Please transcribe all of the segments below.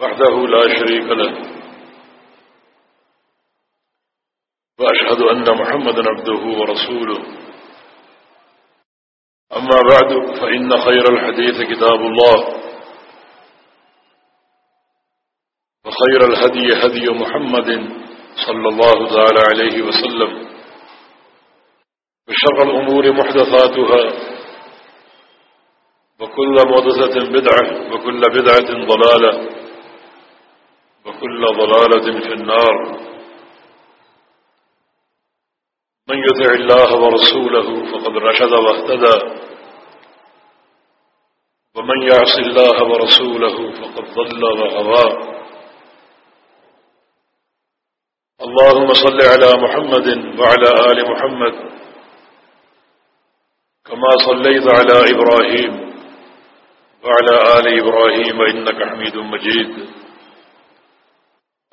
وحده لا شريك له. وأشهد أن محمد عبده ورسوله. أما بعد فإن خير الحديث كتاب الله. وخير الهدي هدي محمد صلى الله تعالى عليه وسلم. وشر الأمور محدثاتها. وكل موضزة بدعة وكل بدعة ضلالة. وكل ضلالة في النار. من يدع الله ورسوله فقد رشد واهتدى. ومن يعص الله ورسوله فقد ضل وغوى. اللهم صل على محمد وعلى آل محمد كما صليت على إبراهيم وعلى آل إبراهيم إنك حميد مجيد.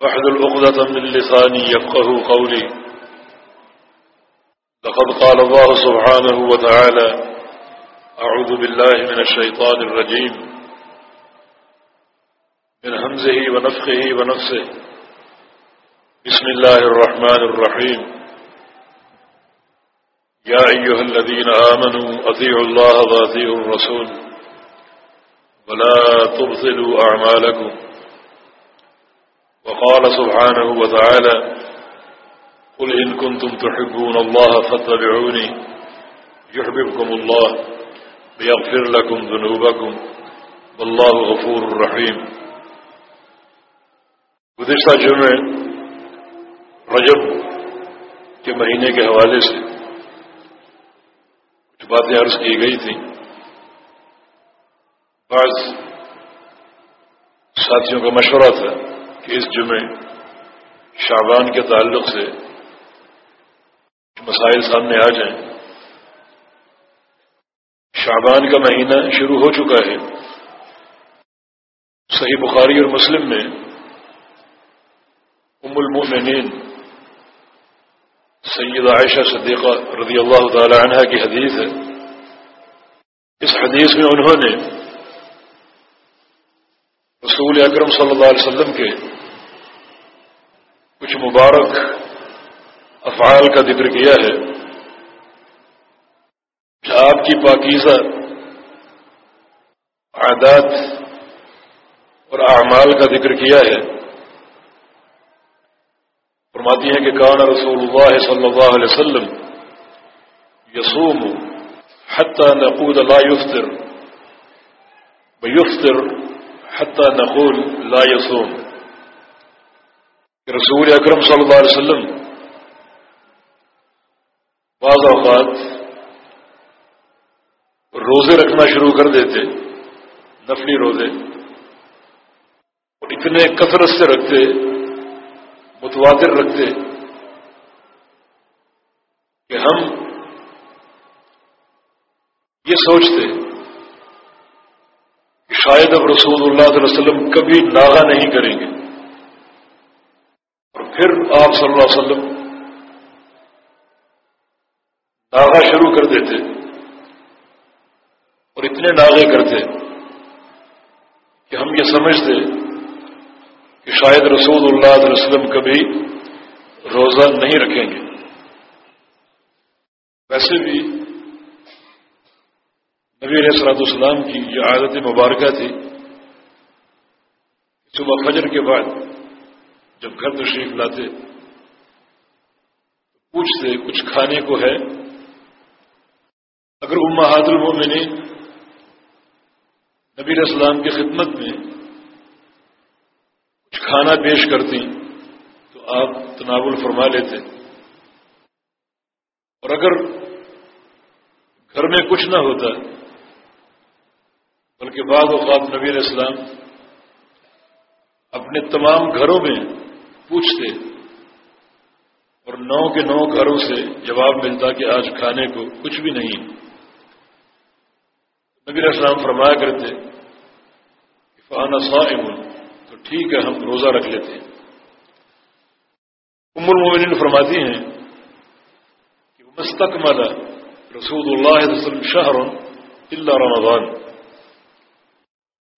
واحذر العقدة من لساني يفقه قولي. لقد قال الله سبحانه وتعالى أعوذ بالله من الشيطان الرجيم. من همزه ونفخه ونفسه. بسم الله الرحمن الرحيم. يا أيها الذين آمنوا أطيعوا الله وأطيعوا الرسول. ولا تبطلوا أعمالكم. وقال سبحانه وتعالى قل إن كنتم تحبون الله فاتبعوني يحببكم الله ويغفر لكم ذنوبكم والله غفور رحيم. گزشتہ جمعے رجب کے مہینے کے حوالے سے کچھ باتیں عرض کی گئی تھیں۔ بعض ساتھیوں کا مشورہ تھا۔ کہ اس جمعے شعبان کے تعلق سے مسائل سامنے آ جائیں۔ شعبان کا مہینہ شروع ہو چکا ہے۔ صحیح بخاری اور مسلم میں ام المؤمنین سید عائشہ صدیقہ رضی اللہ تعالی عنہ کی حدیث ہے۔ اس حدیث میں انہوں نے رسول اکرم صلی اللہ علیہ وسلم کے کچھ مبارک افعال کا ذکر کیا ہے کہ آپ کی پاکیزہ عادات اور اعمال کا ذکر کیا ہے۔ فرماتی ہیں کہ کان رسول اللہ صلی اللہ علیہ وسلم یسوم حتى نقول لا يفطر ويفطر حتى نقول لا يصوم رسول اکرم صلی اللہ علیہ وسلم بعض اوقات روزے رکھنا شروع کر دیتے، نفلی روزے، اور اتنے کثرت سے رکھتے، متواتر رکھتے کہ ہم یہ سوچتے کہ شاید اب رسول اللہ صلی اللہ علیہ وسلم کبھی ناغا نہیں کریں گے۔ آپ صلی اللہ علیہ وسلم ناغا شروع کر دیتے اور اتنے ناغے کرتے کہ ہم یہ سمجھتے کہ شاید رسول اللہ علیہ وسلم کبھی روزہ نہیں رکھیں گے۔ ویسے بھی نبی علیہ السلاط السلام کی یہ عادت مبارکہ تھی صبح فجر کے بعد جب گھر تشریف لاتے، پوچھتے کچھ کھانے کو ہے۔ اگر امہات المومنین نبی اسلام کی خدمت میں کچھ کھانا پیش کرتی تو آپ تناول فرما لیتے۔ اور اگر گھر میں کچھ نہ ہوتا، بلکہ بعض اوقات نبی علیہ السلام اپنے تمام گھروں میں پوچھتے اور نو کے نو گھروں سے جواب ملتا کہ آج کھانے کو کچھ بھی نہیں۔ نبی علیہ السلام فرمایا کرتے فانا صائم، تو ٹھیک ہے، ہم روزہ رکھ لیتے ہیں۔ ام المومنین فرماتی ہیں کہ مستقمل رسول اللہ علیہ وسلم شہر اللہ رمضان۔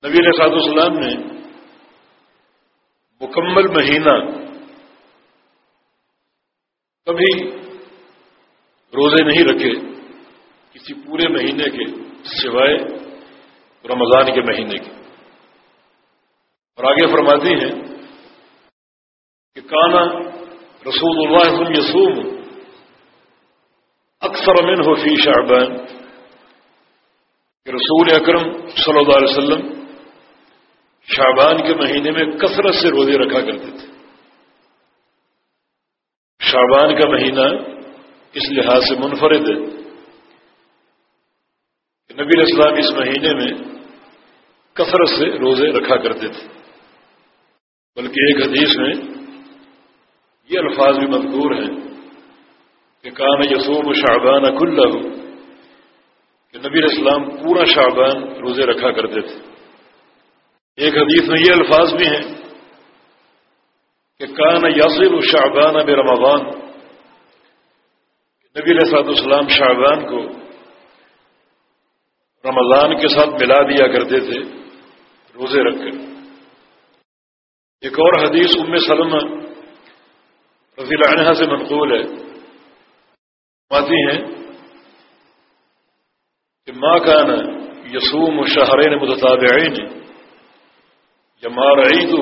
نبی علیہ صاحب السلام نے مکمل مہینہ کبھی روزے نہیں رکھے کسی پورے مہینے کے سوائے رمضان کے مہینے کے۔ اور آگے فرماتی ہیں کہ کانا رسول اللہ یسوم اکثر امن ہو فی شعبان، کہ رسول اکرم صلی اللہ علیہ وسلم شعبان کے مہینے میں کثرت سے روزے رکھا کرتے تھے۔ شعبان کا مہینہ اس لحاظ سے منفرد ہے کہ نبی اسلام اس مہینے میں کثرت سے روزے رکھا کرتے تھے۔ بلکہ ایک حدیث میں یہ الفاظ بھی مذکور ہیں کہ کان یسوم شعبان اکل کہ نبی اسلام پورا شعبان روزے رکھا کرتے تھے۔ ایک حدیث میں یہ الفاظ بھی ہیں کہ کان یاسر شعبان اب رمضان نبی علیہ السلام شعبان کو رمضان کے ساتھ ملا دیا کرتے تھے، روزے رکھ کر۔ ایک اور حدیث ام سلم رضی اللہ عنہ سے منقول ہے۔ آتی ہیں کہ ماں کا نا یسوم شہرین متطابعین یا مار عید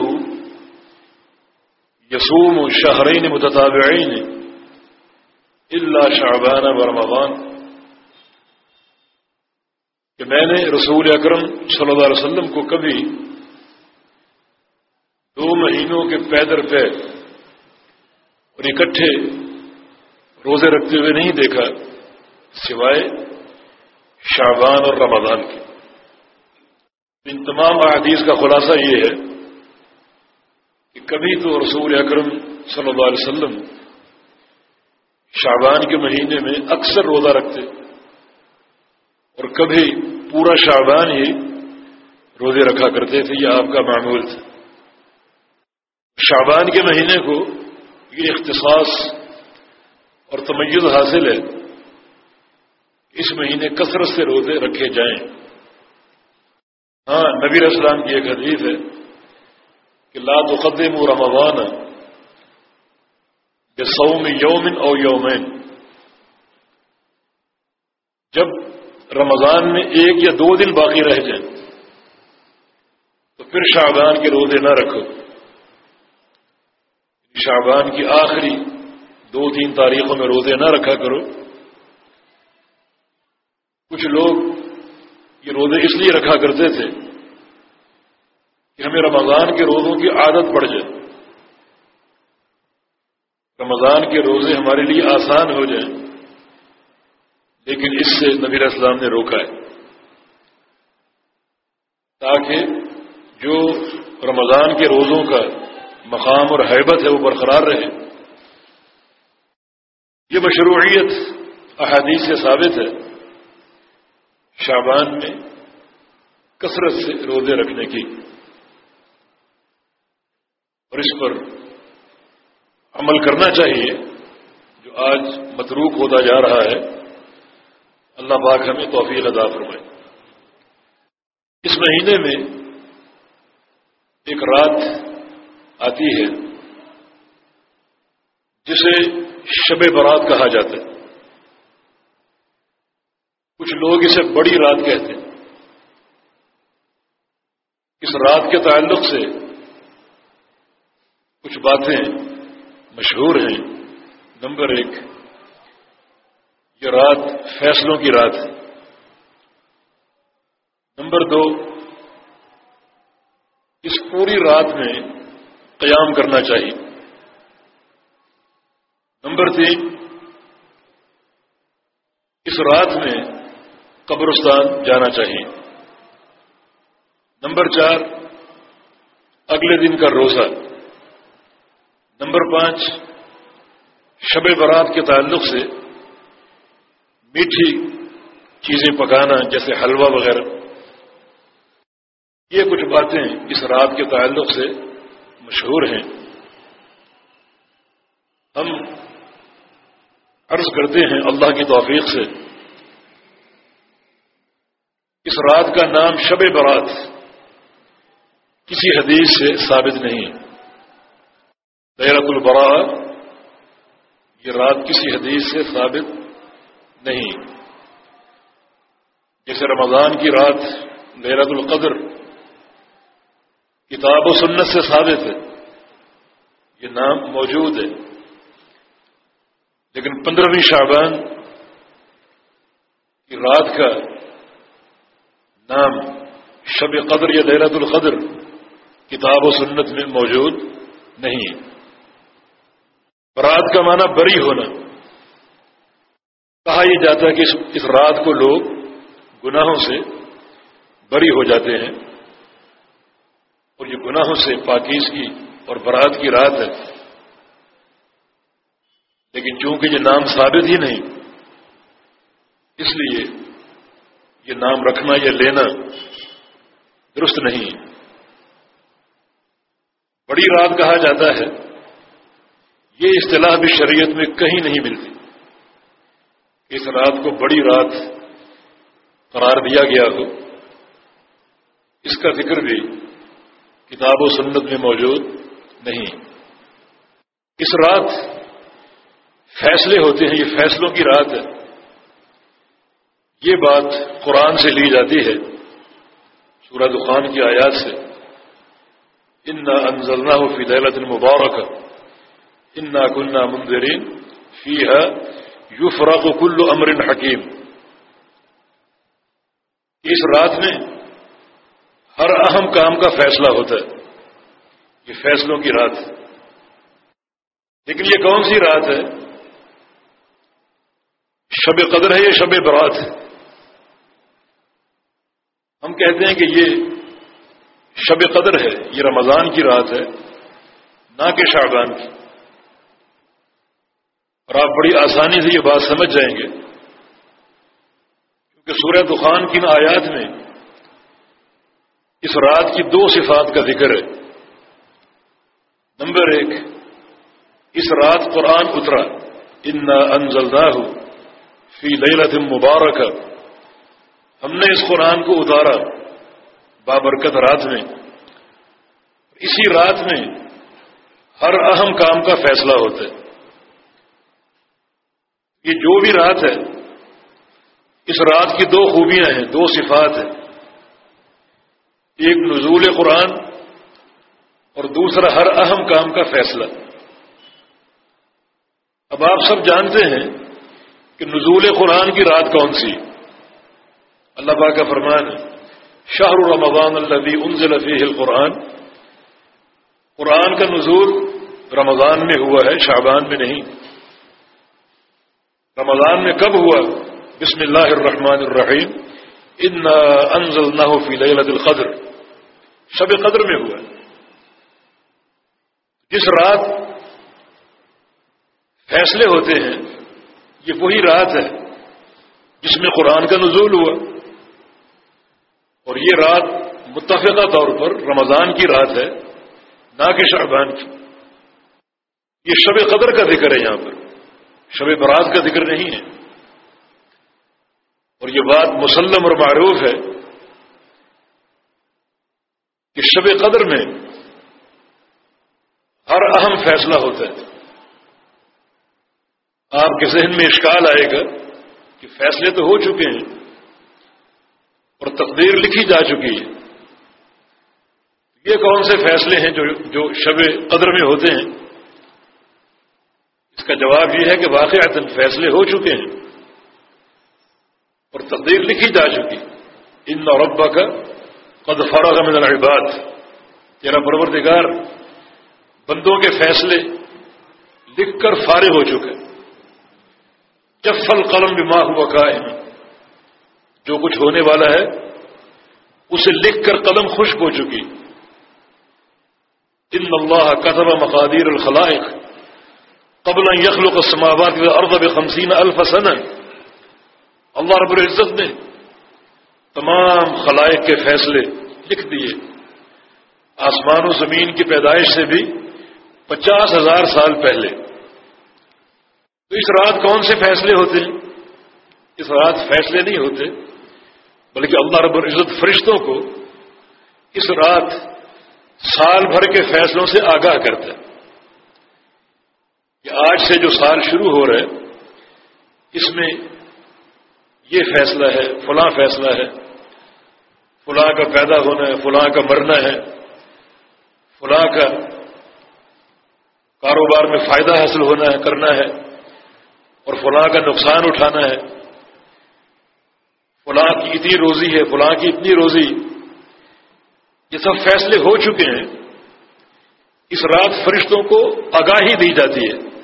یسوم شہرین متطابعین اللہ شعبان و رمضان کہ میں نے رسول اکرم صلی اللہ علیہ وسلم کو کبھی دو مہینوں کے پیدر پہ اور اکٹھے روزے رکھتے ہوئے نہیں دیکھا سوائے شعبان اور رمضان کے۔ ان تمام احادیث کا خلاصہ یہ ہے کہ کبھی تو رسول اکرم صلی اللہ علیہ وسلم شعبان کے مہینے میں اکثر روزہ رکھتے اور کبھی پورا شعبان ہی روزے رکھا کرتے تھے، یہ آپ کا معمول تھا۔ شعبان کے مہینے کو یہ اختصاص اور تمیز حاصل ہے اس مہینے کثرت سے روزے رکھے جائیں۔ ہاں نبیر اسلام کی ایک حدیث ہے کہ لا تقدم رمضان کہ سوم یومن اور یومین۔ جب رمضان میں ایک یا دو دن باقی رہ جائیں، تو پھر شعبان کے روزے نہ رکھو۔ یعنی شعبان کی آخری دو تین تاریخوں میں روزے نہ رکھا کرو۔ کچھ لوگ یہ روزے اس لیے رکھا کرتے تھے کہ ہمیں رمضان کے روزوں کی عادت پڑ جائے۔ رمضان کے روزے ہمارے لیے آسان ہو جائیں۔ لیکن اس سے نبی اسلام نے روکا ہے۔ تاکہ جو رمضان کے روزوں کا مقام اور حیبت ہے وہ برقرار رہے۔ یہ مشروعیت احادیث سے ثابت ہے۔ شابان میں کثرت سے روزے رکھنے کی۔ اور اس پر عمل کرنا چاہیے جو آج متروک ہوتا جا رہا ہے۔ اللہ پاک ہمیں توفیق ادا فرمائے۔ اس مہینے میں ایک رات آتی ہے جسے شب برات کہا جاتا ہے۔ کچھ لوگ اسے بڑی رات کہتے ہیں۔ اس رات کے تعلق سے کچھ باتیں مشہور ہیں۔ نمبر ایک، یہ رات فیصلوں کی رات ہے۔ نمبر دو، اس پوری رات میں قیام کرنا چاہیے۔ نمبر تین، اس رات میں قبرستان جانا چاہیے۔ نمبر چار، اگلے دن کا روزہ۔ نمبر پانچ، شب برات کے تعلق سے میٹھی چیزیں پکانا جیسے حلوہ وغیرہ۔ یہ کچھ باتیں اس رات کے تعلق سے مشہور ہیں۔ ہم عرض کرتے ہیں اللہ کی توفیق سے۔ اس رات کا نام شب برات کسی حدیث سے ثابت نہیں ہے۔ دیرت البرا یہ رات کسی حدیث سے ثابت نہیں۔ جیسے رمضان کی رات لیرت القدر کتاب و سنت سے ثابت ہے، یہ نام موجود ہے۔ لیکن پندرہویں شعبان کی رات کا نام شب قدر یا لیرت القدر کتاب و سنت میں موجود نہیں رات کا معنی بری ہونا۔ کہا یہ جاتا ہے کہ اس رات کو لوگ گناہوں سے بری ہو جاتے ہیں۔ اور یہ گناہوں سے پاکیز کی اور برات کی رات ہے۔ لیکن چونکہ یہ نام ثابت ہی نہیں، اس لیے یہ نام رکھنا یا لینا درست نہیں۔ بڑی رات کہا جاتا ہے۔ یہ اصطلاح بھی شریعت میں کہیں نہیں ملتی۔ اس رات کو بڑی رات قرار دیا گیا ہو اس کا ذکر بھی کتاب و سنت میں موجود نہیں۔ اس رات فیصلے ہوتے ہیں، یہ فیصلوں کی رات ہے۔ یہ بات قرآن سے لی جاتی ہے، سورہ دخان کی آیات سے۔ ان نہ انزلنا ہو فی دہلت مبارک ان نہ کنہ مندرین فی ہے یو فراق و کلو امر حکیم اس رات میں ہر اہم کام کا فیصلہ ہوتا ہے. یہ فیصلوں کی رات ہے. لیکن یہ کون سی رات ہے؟ شب قدر ہے یہ شب برات؟ ہے ہم کہتے ہیں کہ یہ شب قدر ہے، یہ رمضان کی رات ہے، نہ کہ شعبان کی۔ اور آپ بڑی آسانی سے یہ بات سمجھ جائیں گے کیونکہ سورہ دخان کی آیات میں اس رات کی دو صفات کا ذکر ہے۔ نمبر ایک، اس رات قرآن اترا ان انزلنا فی لیلت مبارک ہم نے اس قرآن کو اتارا بابرکت رات میں۔ اسی رات میں ہر اہم کام کا فیصلہ ہوتا ہے۔ یہ جو بھی رات ہے، اس رات کی دو خوبیاں ہیں، دو صفات ہیں۔ ایک نزول قرآن اور دوسرا ہر اہم کام کا فیصلہ۔ اب آپ سب جانتے ہیں کہ نزول قرآن کی رات کون سی اللہ پاک کا فرمان ہے شاہ رمضان البی انزل فیہ القرآن۔ قرآن کا نزول رمضان میں ہوا ہے، شعبان میں نہیں۔ رمضان میں کب ہوا؟ بسم اللہ الرحمن الرحیم۔ ان انزل نہ فی لیلت القدر۔ شب قدر میں ہوا۔ جس رات فیصلے ہوتے ہیں، یہ وہی رات ہے جس میں قرآن کا نزول ہوا۔ اور یہ رات متفقہ طور پر رمضان کی رات ہے، نہ کہ شعبان کی۔ یہ شب قدر کا ذکر ہے یہاں پر۔ شب برات کا ذکر نہیں ہے۔ اور یہ بات مسلم اور معروف ہے کہ شب قدر میں ہر اہم فیصلہ ہوتا ہے۔ آپ کے ذہن میں اشکال آئے گا کہ فیصلے تو ہو چکے ہیں اور تقدیر لکھی جا چکی ہے۔ یہ کون سے فیصلے ہیں جو جو شب قدر میں ہوتے ہیں؟ اس کا جواب یہ ہے کہ واقع فیصلے ہو چکے ہیں اور تقدیر لکھی جا چکی۔ ان نوربا کا قد فرغ من العباد۔ تیرا پروردگار بندوں کے فیصلے لکھ کر فارغ ہو چکے۔ جفل قلم بھی ماں ہوا قائم جو کچھ ہونے والا ہے، اسے لکھ کر قلم خشک ہو چکی۔ ان اللہ قطب مقادیر الخلائق۔ قبل یخل السماوات ارض خمسین الفسن اللہ رب العزت نے تمام خلائق کے فیصلے لکھ دیے. آسمان و زمین کی پیدائش سے بھی پچاس ہزار سال پہلے. تو اس رات کون سے فیصلے ہوتے؟ اس رات فیصلے نہیں ہوتے، بلکہ اللہ رب العزت فرشتوں کو اس رات سال بھر کے فیصلوں سے آگاہ کرتا ہے۔ کہ آج سے جو سال شروع ہو رہا ہے اس میں یہ فیصلہ ہے، فلاں فیصلہ ہے، فلاں کا پیدا ہونا ہے، فلاں کا مرنا ہے، فلاں کا کاروبار میں فائدہ حاصل ہونا ہے، کرنا ہے، اور فلاں کا نقصان اٹھانا ہے۔ فلاں کی اتنی روزی ہے، فلاں کی اتنی روزی۔ یہ سب فیصلے ہو چکے ہیں۔ اس رات فرشتوں کو آگاہی دی جاتی ہے۔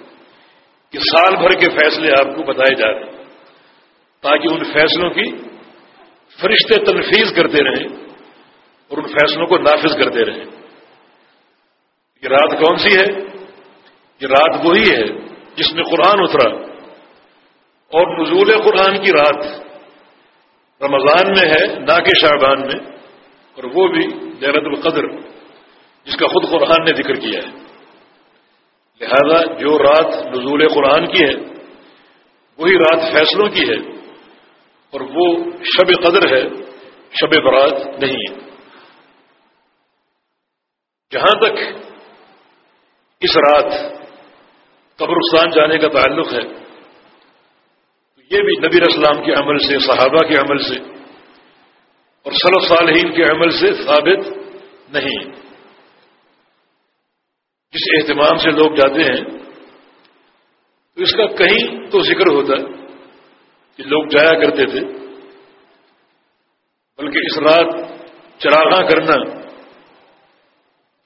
کہ سال بھر کے فیصلے آپ کو بتائے جا رہے ہیں تاکہ ان فیصلوں کی فرشتے تنفیز کرتے رہیں اور ان فیصلوں کو نافذ کرتے رہیں۔ یہ رات کون سی ہے؟ یہ رات وہی ہے جس میں قرآن اترا۔ اور نزول قرآن کی رات رمضان میں ہے، نہ کہ شعبان میں، اور وہ بھی دیرت القدر، جس کا خود قرآن نے ذکر کیا ہے۔ لہذا جو رات نزول قرآن کی ہے، وہی رات فیصلوں کی ہے، اور وہ شب قدر ہے، شب برات نہیں ہے۔ جہاں تک اس رات قبرستان جانے کا تعلق ہے، تو یہ بھی نبی اسلام کے عمل سے، صحابہ کے عمل سے، اور سلف صالحین کے عمل سے ثابت نہیں ہے۔ جس اہتمام سے لوگ جاتے ہیں، تو اس کا کہیں تو ذکر ہوتا ہے کہ لوگ جایا کرتے تھے، بلکہ اس رات چراغاں کرنا۔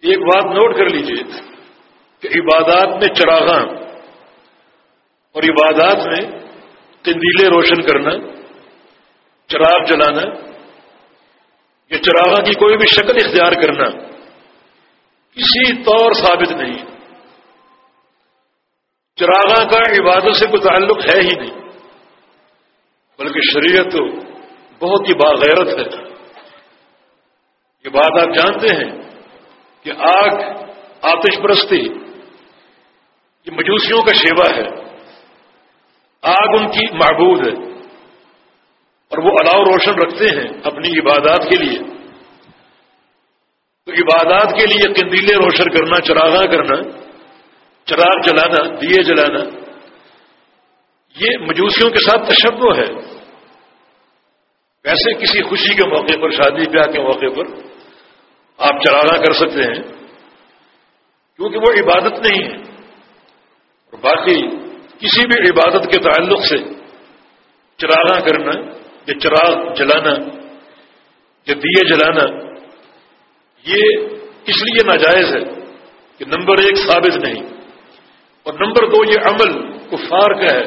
ایک بات نوٹ کر لیجیے کہ عبادات میں چراغاں اور عبادات میں تندیلے روشن کرنا، چراغ جلانا، یا چراغاں کی کوئی بھی شکل اختیار کرنا۔ کسی طور ثابت نہیں۔ چراغاں کا عبادت سے کوئی تعلق ہے ہی نہیں۔ بلکہ شریعت تو بہت ہی باغیرت ہے۔ یہ بات آپ جانتے ہیں کہ آگ آتش پرستی، یہ مجوسیوں کا شیوا ہے۔ آگ ان کی معبود ہے اور وہ الاؤ روشن رکھتے ہیں اپنی عبادات کے لیے۔ تو عبادات کے لیے کندیلے روشن کرنا، چراغاں کرنا، چراغ جلانا، دیے جلانا، یہ مجوسیوں کے ساتھ تشبہ ہے۔ ویسے کسی خوشی کے موقع پر، شادی بیاہ کے موقع پر آپ چراغاں کر سکتے ہیں، کیونکہ وہ عبادت نہیں ہے۔ اور باقی کسی بھی عبادت کے تعلق سے چراغاں کرنا، یا چراغ جلانا، یا دیے جلانا یہ اس لیے ناجائز ہے کہ نمبر ایک ثابت نہیں اور نمبر دو یہ عمل کفار کا ہے،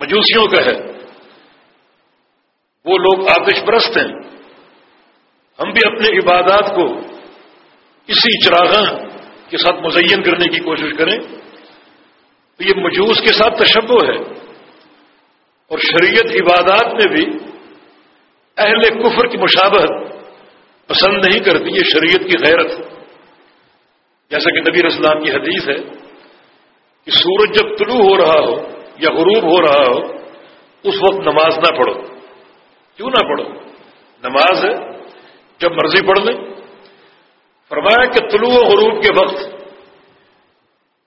مجوسیوں کا ہے۔ وہ لوگ آتش پرست ہیں۔ ہم بھی اپنے عبادات کو اسی چراغاں کے ساتھ مزین کرنے کی کوشش کریں۔ تو یہ مجوس کے ساتھ تشبہ ہے۔ اور شریعت عبادات میں بھی اہل کفر کی مشابہت پسند نہیں کرتی، یہ شریعت کی غیرت جیسا کہ نبی اسلام کی حدیث ہے کہ سورج جب طلوع ہو رہا ہو یا غروب ہو رہا ہو، اس وقت نماز نہ پڑھو۔ کیوں نہ پڑھو؟ نماز ہے، جب مرضی پڑھ لیں۔ فرمایا کہ طلوع و غروب کے وقت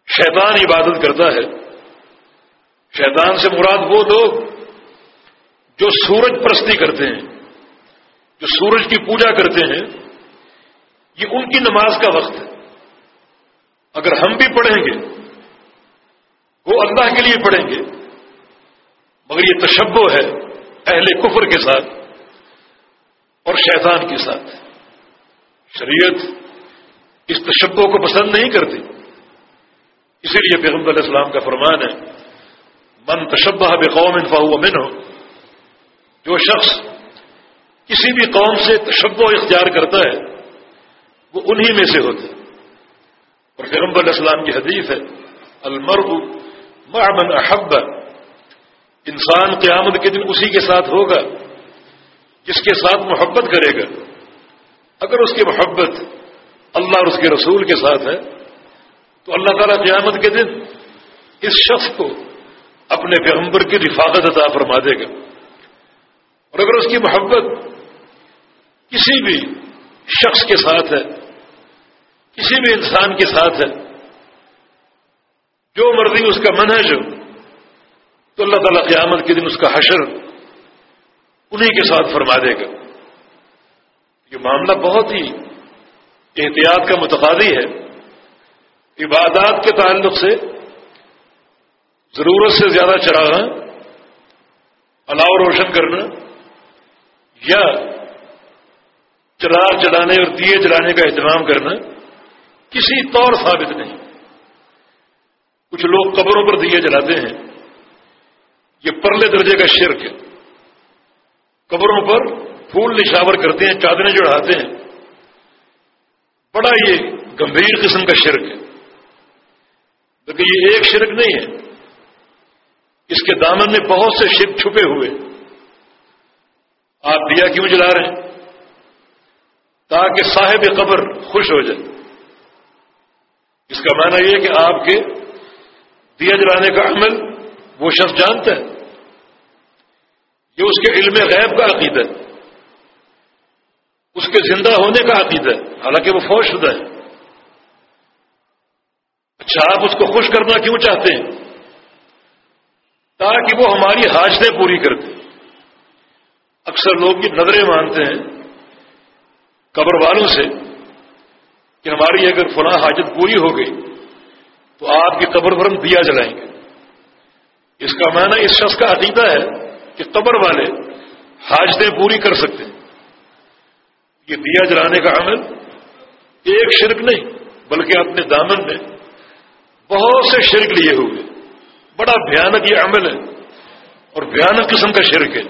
شیطان عبادت کرتا ہے۔ شیطان سے مراد وہ لوگ جو سورج پرستی کرتے ہیں۔ جو سورج کی پوجا کرتے ہیں، یہ ان کی نماز کا وقت ہے۔ اگر ہم بھی پڑھیں گے، وہ اللہ کے لیے پڑھیں گے، مگر یہ تشبو ہے اہل کفر کے ساتھ اور شیطان کے ساتھ۔ شریعت اس تشبوں کو پسند نہیں کرتی۔ اسی لیے پیغمبر علیہ السلام کا فرمان ہے، من تشبہ بے قوم انفا من ہو جو شخص کسی بھی قوم سے تشبہ اختیار کرتا ہے، وہ انہی میں سے ہوتا ہے۔ اور پیغمبر علیہ السلام کی حدیث ہے، المرء مع من احب۔ انسان قیامت کے دن اسی کے ساتھ ہوگا، جس کے ساتھ محبت کرے گا۔ اگر اس کی محبت اللہ اور اس کے رسول کے ساتھ ہے، تو اللہ تعالیٰ قیامت کے دن اس شخص کو اپنے پیغمبر کی رفاقت عطا فرما دے گا۔ اور اگر اس کی محبت کسی بھی شخص کے ساتھ ہے، کسی بھی انسان کے ساتھ ہے، جو مرضی اس کا من ہے جو تو اللہ تعالیٰ قیامت کے دن اس کا حشر انہیں کے ساتھ فرما دے گا۔ یہ معاملہ بہت ہی احتیاط کا متقاضی ہے۔ عبادات کے تعلق سے ضرورت سے زیادہ چڑھانا الاؤ روشن کرنا یا چراغ جلانے اور دیے جلانے کا اہتمام کرنا کسی طور ثابت نہیں۔ کچھ لوگ قبروں پر دیے جلاتے ہیں۔ یہ پرلے درجے کا شرک ہے۔ قبروں پر پھول نشاور کرتے ہیں، چادریں چڑھاتے ہیں۔ بڑا یہ گمبھیر قسم کا شرک ہے۔ لیکن یہ ایک شرک نہیں ہے۔ اس کے دامن میں بہت سے شرک چھپے ہوئے۔ آپ دیا کیوں جلا رہے ہیں؟ تاکہ صاحب قبر خوش ہو جائے۔ اس کا معنی یہ کہ آپ کے دیا جلانے کا عمل وہ شخص جانتا ہے۔ یہ اس کے علم غیب کا عقیدہ ہے۔ اس کے زندہ ہونے کا عقیدہ ہے۔ حالانکہ وہ فوج شدہ ہے۔ اچھا آپ اس کو خوش کرنا کیوں چاہتے ہیں؟ تاکہ وہ ہماری حاجتیں پوری کر دیں اکثر لوگ یہ نظریں مانتے ہیں قبر والوں سے کہ ہماری اگر فلاں حاجت پوری ہو گئی تو آپ کی قبر پر ہم دیا جلائیں گے۔ اس کا معنی اس شخص کا عقیدہ ہے کہ قبر والے حاجتیں پوری کر سکتے ہیں۔ یہ دیا جلانے کا عمل ایک شرک نہیں، بلکہ اپنے دامن میں بہت سے شرک لیے ہوئے بڑا بھیانک یہ عمل ہے اور بھیانک قسم کا شرک ہے۔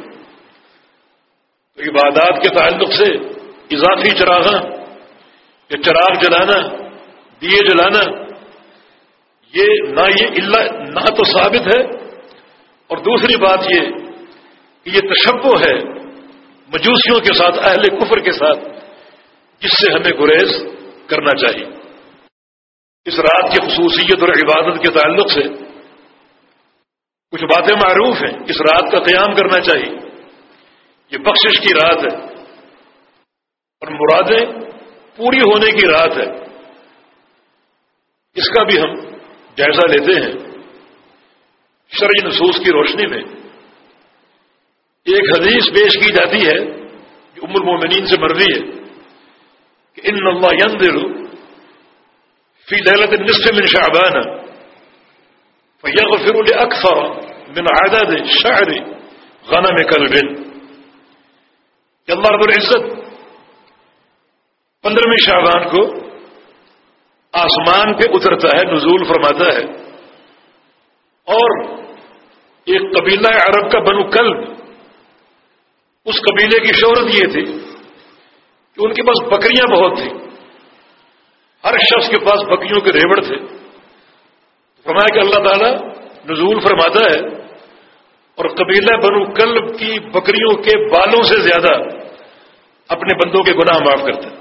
تو عبادات کے تعلق سے اضافی چراغاں یا چراغ جلانا دیے جلانا یہ نہ یہ اللہ نہ تو ثابت ہے۔ اور دوسری بات یہ کہ یہ تشبو ہے مجوسیوں کے ساتھ، اہل کفر کے ساتھ، جس سے ہمیں گریز کرنا چاہیے۔ اس رات کی خصوصیت اور عبادت کے تعلق سے کچھ باتیں معروف ہیں۔ اس رات کا قیام کرنا چاہیے۔ یہ بخشش کی رات ہے۔ اور مرادیں پوری ہونے کی رات ہے۔ اس کا بھی ہم جائزہ لیتے ہیں۔ شرعی نصوص کی روشنی میں ایک حدیث پیش کی جاتی ہے جو ام المومنین سے مرضی ہے کہ ان اللہ ينزل فی ليلة النصف من شعبان فيغفر لأكثر من عدد شعر غنم كلب کہ اللہ رب العزت پندرہویں شعبان کو آسمان پہ اترتا ہے، نزول فرماتا ہے۔ اور ایک قبیلہ عرب کا بنو کلب، اس قبیلے کی شہرت یہ تھی کہ ان کے پاس بکریاں بہت تھیں۔ ہر شخص کے پاس بکریوں کے ریوڑ تھے۔ فرمایا کہ اللہ تعالیٰ نزول فرماتا ہے اور قبیلہ بنو کلب کی بکریوں کے بالوں سے زیادہ اپنے بندوں کے گناہ معاف کرتا ہے۔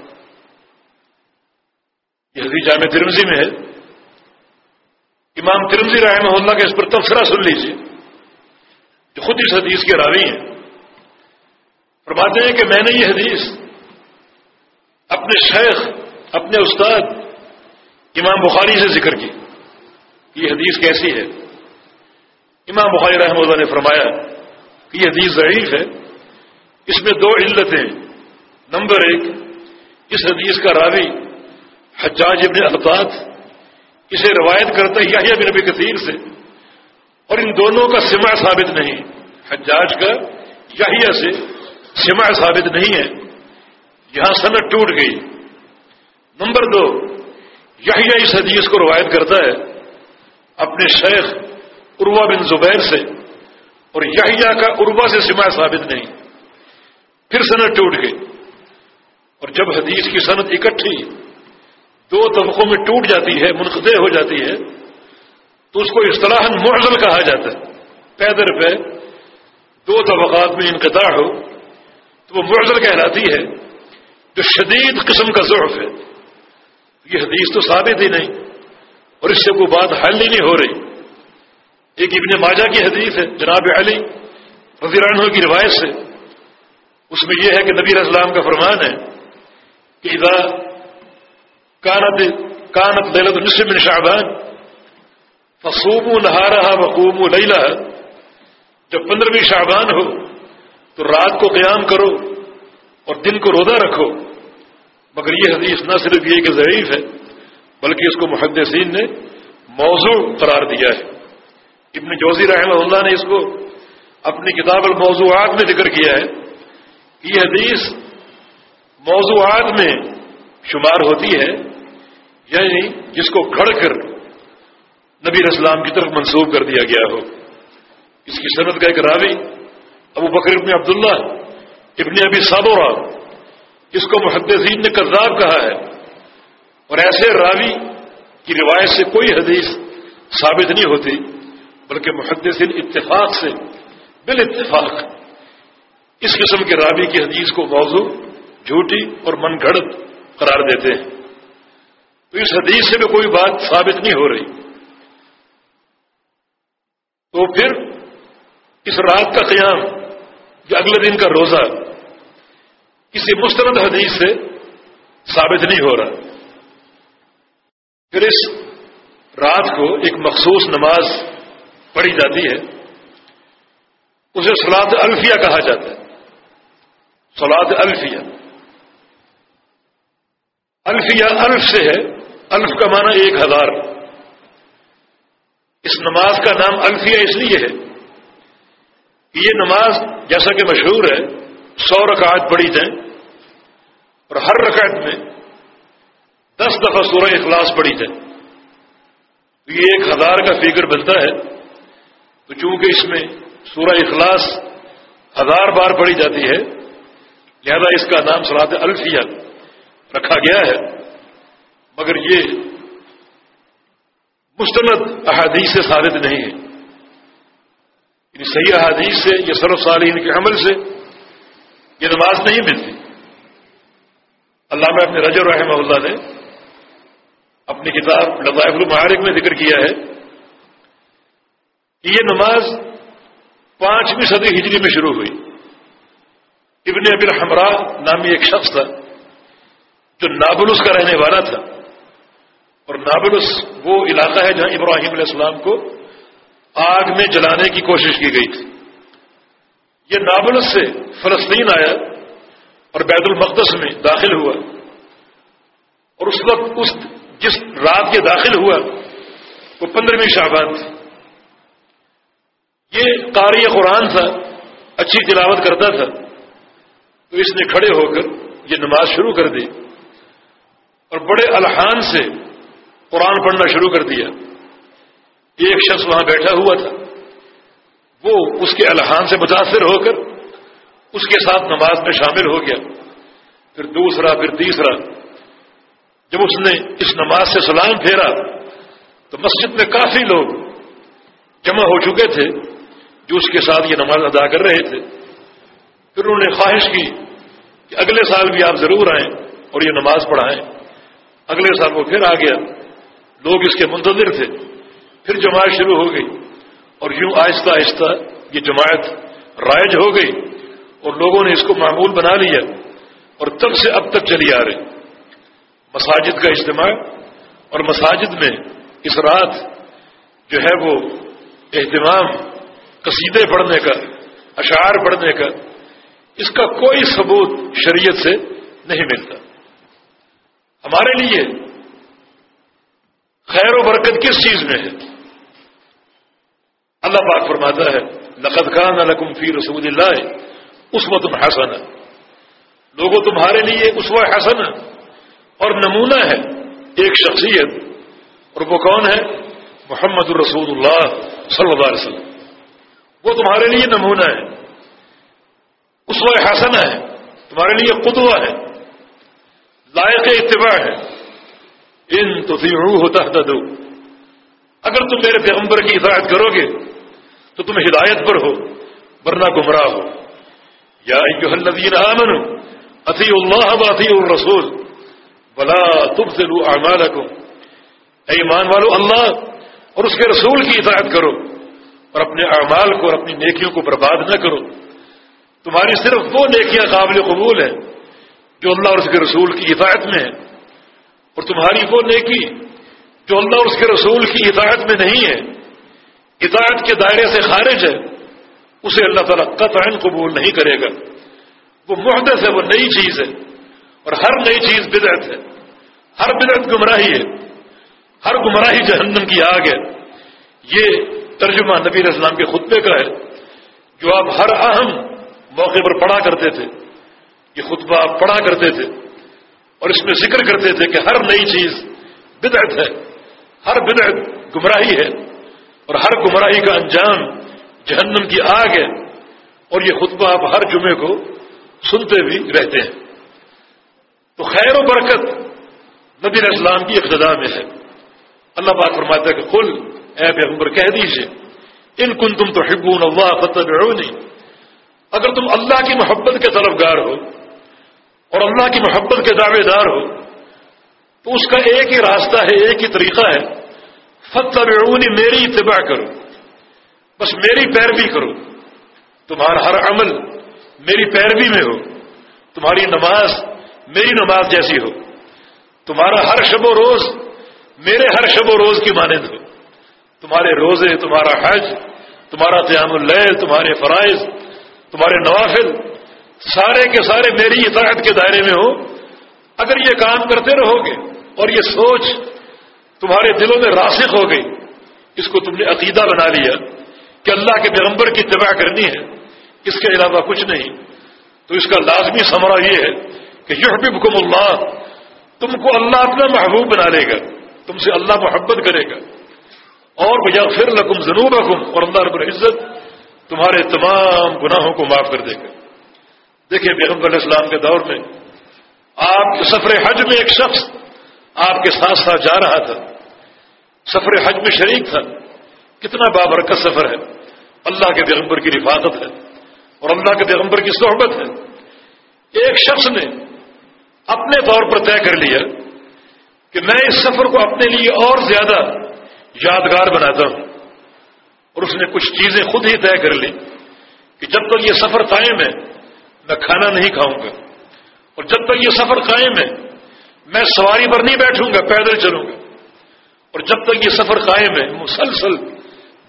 حدیث جامع ترمزی میں ہے۔ امام ترمزی رحمہ اللہ کا اس پر تبصرہ سن لیجیے جو خود اس حدیث کے راوی ہیں۔ فرماتے ہیں کہ میں نے یہ حدیث اپنے شیخ، اپنے استاد امام بخاری سے ذکر کی۔ یہ حدیث کیسی ہے؟ امام بخاری رحمہ اللہ نے فرمایا کہ یہ حدیث ضعیف ہے۔ اس میں دو علتیں۔ نمبر ایک، اس حدیث کا راوی حجاج ابن الفاظ اسے روایت کرتا ہے بن نبی کثیر سے، اور ان دونوں کا سما ثابت نہیں۔ حجاج کا یحییٰ سے سما ثابت نہیں ہے۔ یہاں صنعت ٹوٹ گئی۔ نمبر دو، یحییٰ اس حدیث کو روایت کرتا ہے اپنے شیخ عروا بن زبیر سے، اور یحییٰ کا عروا سے سما ثابت نہیں۔ پھر صنعت ٹوٹ گئی۔ اور جب حدیث کی صنعت اکٹھی دو طبقوں میں ٹوٹ جاتی ہے، منقطع ہو جاتی ہے، تو اس کو اصطلاح معزل کہا جاتا ہے۔ پیدر پہ دو طبقات میں انقطاع ہو، تو وہ معزل کہلاتی ہے۔ جو شدید قسم کا ضعف ہے، یہ حدیث تو ثابت ہی نہیں، اور اس سے کوئی بات حل ہی نہیں ہو رہی۔ ایک ابن ماجہ کی حدیث ہے، جناب علی رضی عنہ کی روایت سے۔ اس میں یہ ہے کہ نبی اسلام کا فرمان ہے کہ اذا کانت کانت للت نصف من شعبان فصوم نہارا وقوم لیلہ جب پندرہویں شعبان ہو، تو رات کو قیام کرو اور دن کو روزہ رکھو۔ مگر یہ حدیث نہ صرف یہ کہ ضعیف ہے، بلکہ اس کو محدثین نے موضوع قرار دیا ہے۔ ابن جوزی رحمہ اللہ نے اس کو اپنی کتاب الموضوعات میں ذکر کیا ہے۔ یہ حدیث موضوعات میں شمار ہوتی ہے۔ یعنی جس کو گھڑ کر نبی اسلام کی طرف منسوخ کر دیا گیا ہو۔ اس کی صنعت کا ایک راوی، ابو بکر ابن عبداللہ ابن ابی صابورہ، اس کو محدثین نے کذاب کہا ہے۔ اور ایسے راوی کی روایت سے کوئی حدیث ثابت نہیں ہوتی، بلکہ محدثین اتفاق سے بال اتفاق اس قسم کے راوی کی حدیث کو موضوع جھوٹی اور من گھڑت قرار دیتے ہیں۔ تو اس حدیث سے بھی کوئی بات ثابت نہیں ہو رہی۔ تو پھر اس رات کا قیام جو اگلے دن کا روزہ، کسی مستند حدیث سے ثابت نہیں ہو رہا۔ پھر اس رات کو ایک مخصوص نماز پڑھی جاتی ہے۔ اسے سلاد الفیہ کہا جاتا ہے۔ سلاد الفیہ۔ الفیہ الف سے ہے۔ الف کا معنی ایک ہزار۔ اس نماز کا نام الفیہ اس لیے ہے کہ یہ نماز جیسا کہ مشہور ہے، سو رکعت پڑھی جائیں اور ہر رکعت میں دس دفعہ سورہ اخلاص پڑھی جائے تو یہ ایک ہزار کا فگر بنتا ہے۔ تو چونکہ اس میں سورہ اخلاص ہزار بار پڑھی جاتی ہے، لہذا اس کا نام سلاد الفیہ رکھا گیا ہے۔ مگر یہ مستند احادیث سے ثابت نہیں ہے۔ یعنی صحیح احادیث سے یا سرف صالحین کے عمل سے یہ نماز نہیں ملتی۔ علامہ اپنے رجر رحمہ اللہ نے اپنی کتاب لطائف المعارک میں ذکر کیا ہے کہ یہ نماز پانچویں صدی ہجری میں شروع ہوئی۔ ابن ابی الحمرا نامی ایک شخص تھا جو نابلس کا رہنے والا تھا۔ اور نابلس وہ علاقہ ہے جہاں ابراہیم علیہ السلام کو آگ میں جلانے کی کوشش کی گئی تھی۔ یہ نابلس سے فلسطین آیا اور بیت المقدس میں داخل ہوا۔ اور اس وقت اس جس رات کے داخل ہوا، وہ پندرہویں شعبان تھی۔ یہ قاری قرآن تھا، اچھی تلاوت کرتا تھا۔ تو اس نے کھڑے ہو کر یہ نماز شروع کر دی۔ اور بڑے الحان سے قرآن پڑھنا شروع کر دیا۔ ایک شخص وہاں بیٹھا ہوا تھا۔ وہ اس کے الحان سے متاثر ہو کر اس کے ساتھ نماز میں شامل ہو گیا۔ پھر دوسرا، پھر تیسرا۔ جب اس نے اس نماز سے سلام پھیرا تو مسجد میں کافی لوگ جمع ہو چکے تھے جو اس کے ساتھ یہ نماز ادا کر رہے تھے۔ پھر انہوں نے خواہش کی کہ اگلے سال بھی آپ ضرور آئیں اور یہ نماز پڑھائیں۔ اگلے سال وہ پھر آ گیا۔ لوگ اس کے منتظر تھے۔ پھر جماعت شروع ہو گئی اور یوں آہستہ آہستہ یہ جماعت رائج ہو گئی اور لوگوں نے اس کو معمول بنا لیا اور تب سے اب تک چلی آ رہی۔ مساجد کا اجتماع اور مساجد میں اس رات جو ہے وہ اہتمام، قصیدے پڑھنے کا، اشعار پڑھنے کا، اس کا کوئی ثبوت شریعت سے نہیں ملتا۔ ہمارے لیے خیر و برکت کس چیز میں ہے؟ اللہ پاک فرماتا ہے، لقد خان لکم فی رسول اللہ اس وقت حسن ہے لوگوں تمہارے لیے اس وقت حسن ہے اور نمونہ ہے، ایک شخصیت۔ اور وہ کون ہے؟ محمد الرسول اللہ صلی اللہ علیہ وسلم۔ وہ تمہارے لیے نمونہ ہے اس وقت حسن ہے، تمہارے لیے قدوہ ہے، لائق اتباع ہے۔ ان تو ہوتا دو اگر تم میرے پیغمبر کی ہدایت کرو گے، تو تم ہدایت پر ہو، ورنہ گمراہ ہو۔ یا الذین آمنوا اطیع اللہ و اطیع الرسول بلا تب سے لو اے ایمان والو، اللہ اور اس کے رسول کی ہدایت کرو اور اپنے اعمال کو اور اپنی نیکیوں کو برباد نہ کرو۔ تمہاری صرف وہ نیکیاں قابل قبول ہیں جو اللہ اور اس کے رسول کی ہدایت میں ہے اور تمہاری وہ نیکی جو اللہ اور اس کے رسول کی ہدایت میں نہیں ہے، ہدایت کے دائرے سے خارج ہے، اسے اللہ تعالیٰ قطع قبول نہیں کرے گا۔ وہ محدث ہے، وہ نئی چیز ہے۔ اور ہر نئی چیز بدعت ہے۔ ہر بدعت گمراہی ہے۔ ہر گمراہی جہنم کی آگ ہے۔ یہ ترجمہ نبی اسلام کے خطبے کا ہے، جو آپ ہر اہم موقع پر پڑھا کرتے تھے۔ یہ خطبہ آپ پڑھا کرتے تھے۔ اور اس میں ذکر کرتے تھے کہ ہر نئی چیز بدعت ہے، ہر بدعت گمراہی ہے، اور ہر گمراہی کا انجام جہنم کی آگ ہے۔ اور یہ خطبہ آپ ہر جمعے کو سنتے بھی رہتے ہیں۔ تو خیر و برکت نبی اسلام کی ابتدا میں ہے۔ اللہ پاک فرماتا ہے کہ کل اے پیغمبر، کہہ دیجیے ان کن تم تو حبون اللہ فتح اگر تم اللہ کی محبت کے طرفگار ہو اور اللہ کی محبت کے دعوے دار ہو، تو اس کا ایک ہی راستہ ہے، ایک ہی طریقہ ہے۔ فتح میری اتباع کرو۔ بس میری پیروی کرو۔ تمہارا ہر عمل میری پیروی میں ہو۔ تمہاری نماز میری نماز جیسی ہو۔ تمہارا ہر شب و روز میرے ہر شب و روز کی مانند ہو۔ تمہارے روزے، تمہارا حج، تمہارا قیام اللیل، تمہارے فرائض، تمہارے نوافل سارے کے سارے میری اطاعت کے دائرے میں ہو۔ اگر یہ کام کرتے رہو گے اور یہ سوچ تمہارے دلوں میں راسخ ہو گئی، اس کو تم نے عقیدہ بنا لیا کہ اللہ کے پیغمبر کی اتباع کرنی ہے، اس کے علاوہ کچھ نہیں۔ تو اس کا لازمی سمرا یہ ہے کہ یحببکم اللہ، تم کو اللہ اپنا محبوب بنا لے گا، تم سے اللہ محبت کرے گا۔ اور بھیا پھر لکم ضرور رکھوں اور اللہ رب العزت تمہارے تمام گناہوں کو معاف کر دے گا۔ دیکھیے بیگم علیہ السلام کے دور میں آپ کے سفر حج میں ایک شخص آپ کے ساتھ ساتھ جا رہا تھا۔ سفر حج میں شریک تھا۔ کتنا بابرکت سفر ہے۔ اللہ کے پیغمبر کی حفاظت ہے اور اللہ کے پیغمبر کی صحبت ہے۔ ایک شخص نے اپنے طور پر طے کر لیا کہ میں اس سفر کو اپنے لیے اور زیادہ یادگار بناتا ہوں۔ اور اس نے کچھ چیزیں خود ہی طے کر لی کہ جب تک یہ سفر قائم ہے میں کھانا نہیں کھاؤں گا۔ اور جب تک یہ سفر قائم ہے، میں سواری پر نہیں بیٹھوں گا، پیدل چلوں گا۔ اور جب تک یہ سفر قائم ہے، مسلسل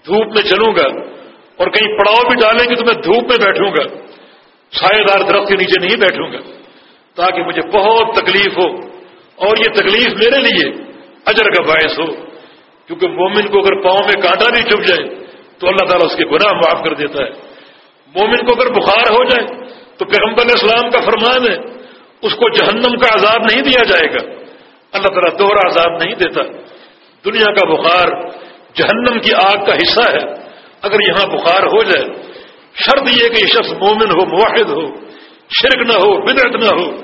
دھوپ میں چلوں گا۔ اور کہیں پڑاؤ بھی ڈالیں گے تو میں دھوپ میں بیٹھوں گا۔ سائے دار درخت کے نیچے نہیں بیٹھوں گا۔ تاکہ مجھے بہت تکلیف ہو۔ اور یہ تکلیف میرے لیے اجر کا باعث ہو۔ کیونکہ مومن کو اگر پاؤں میں کانٹا بھی چپ جائے، تو اللہ تعالیٰ اس کے گناہ معاف کر دیتا ہے۔ مومن کو اگر بخار ہو جائے تو پیغمبر علیہ السلام کا فرمان ہے، اس کو جہنم کا عذاب نہیں دیا جائے گا۔ اللہ تعالیٰ دوہرا عذاب نہیں دیتا۔ دنیا کا بخار جہنم کی آگ کا حصہ ہے۔ اگر یہاں بخار ہو جائے، شرط یہ کہ یہ شخص مومن ہو معاہد ہو، شرک نہ ہو، بدعت نہ ہو،